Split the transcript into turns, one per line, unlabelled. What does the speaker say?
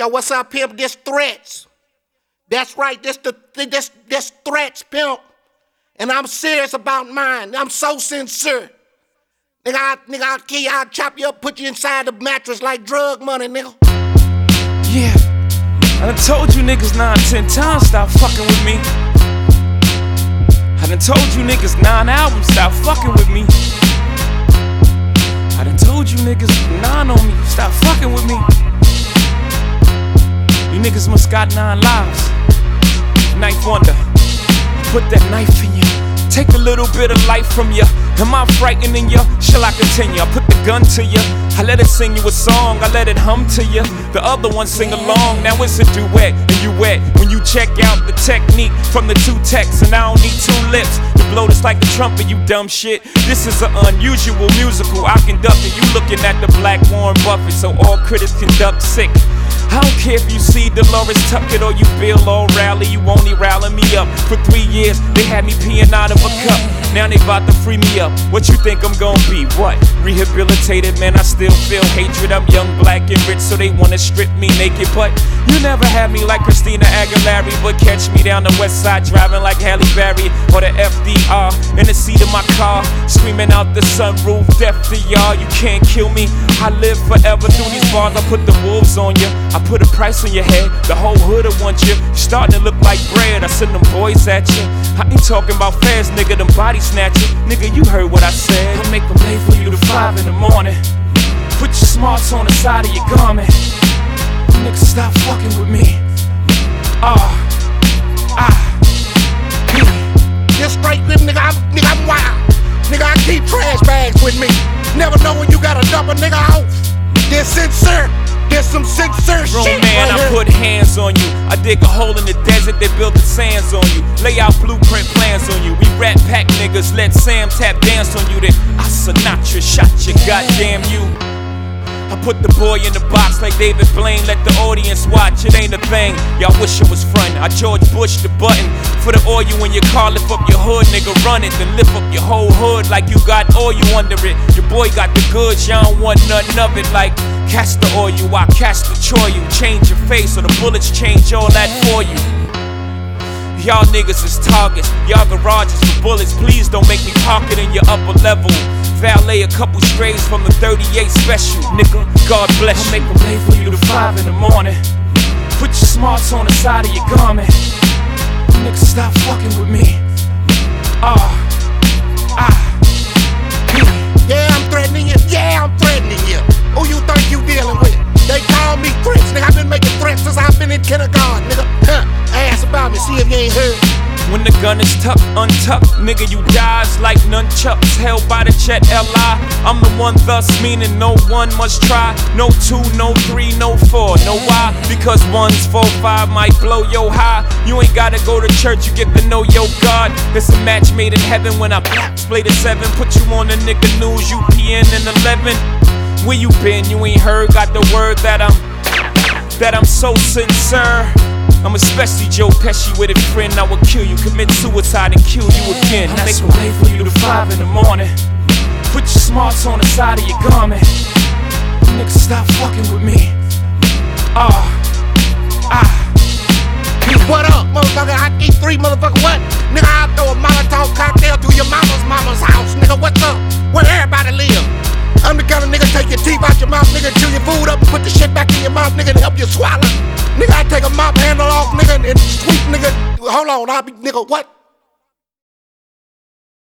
Yo, what's up, pimp? This threats. That's right, this the this this threats, pimp. And I'm serious about mine. I'm so sincere. Nigga, I, nigga, I'll kill you, I'll chop you up, put you inside the mattress like drug money, nigga.
Yeah, I done told you niggas nine, ten times, stop fucking with me. I done told you niggas nine albums, stop fucking with me. You niggas must got nine lives. Knife wonder, put that knife in you. Take a little bit of life from you. Am I frightening you? Shall I continue? I put the gun to you. I let it sing you a song. I let it hum to you. The other one sing along. Now it's a duet and you wet. When you check out the technique from the two texts, and I don't need two lips to blow this like a trumpet, you dumb shit. This is an unusual musical. I conduct it. You looking at the black Warren Buffett, so all critics conduct sick. I don't care if you C. Delores Tucker or you Bill O'Reilly, you only rally me up. For three years, they had me peeing out of a cup. Now they about to free me up. What you think I'm gonna be? What? Rehabilitated, man, I still feel hatred. I'm young, black, and rich, so they wanna strip me naked. But you never had me like Christina Aguilera, but catch me down the west side driving like Halle Berry or the FDR in the seat of my car, screaming out the sunroof, death to y'all. You can't kill me. I live forever through these bars. I put the wolves on you. I put a price on your head. The whole hood'll want you. you starting to look like bread. I send them boys at you. I ain't talking about fast, nigga. Them body snatchers. Nigga, you heard what I said. I make them late for you to five in the morning. Put your smarts on the side of your garment. Nigga, stop fucking with me. Ah, ah,
This straight grip, nigga, I'm, nigga, I'm wild. Nigga, I keep trash bags with me. Never know when you gotta dump a nigga off. This sincere. There's some sincere shit
man,
right
I
here.
put hands on you. I dig a hole in the desert, they build the sands on you. Lay out blueprint plans on you. We rat pack niggas, let Sam tap dance on you. Then I Sinatra shot you, goddamn you. Put the boy in the box like David Blaine, let the audience watch. It ain't a thing. Y'all wish it was front. I George Bush the button for the oil you in your car. Lift up your hood, nigga, run it. Then lift up your whole hood like you got oil under it. Your boy got the goods, y'all don't want nothing of it. Like the oil, I the choy. You change your face or the bullets change all that for you. Y'all niggas is targets, y'all garages for bullets. Please don't make me park it in your upper level. Valet a couple strays from the 38 special, nigga. God bless you. I make them late for you to five in the morning. Put your smarts on the side of your garment. Nigga, stop fucking with me. When the gun is tucked, untucked, nigga, you dies like nunchucks held by the Jet Li. I'm the one, thus meaning no one must try. No two, no three, no four. No why? Because one's four, five might blow yo high. You ain't gotta go to church, you get to know your God. It's a match made in heaven when I play the seven. Put you on the nigga news, you PN in 11. Where you been? You ain't heard, got the word that I'm that I'm so sincere. I'm especially Joe Pesci with a friend. I would kill you, commit suicide, and kill you again. I make a way for you to five in the morning. Put your smarts on the side of your garment. Nigga, stop fucking with me. Ah, ah.
What up, motherfucker? I eat three motherfucker what? Nigga, I'll throw a Molotov cocktail to your mama's mama's house. Nigga, what's up? Where everybody live? I'm the kind of nigga take your teeth out your mouth, nigga, chew your food up and put the shit back in your mouth, nigga, to help you swallow. Nigga, I take a mop handle off, nigga, and sweep, nigga. Hold on, I'll be, nigga, what?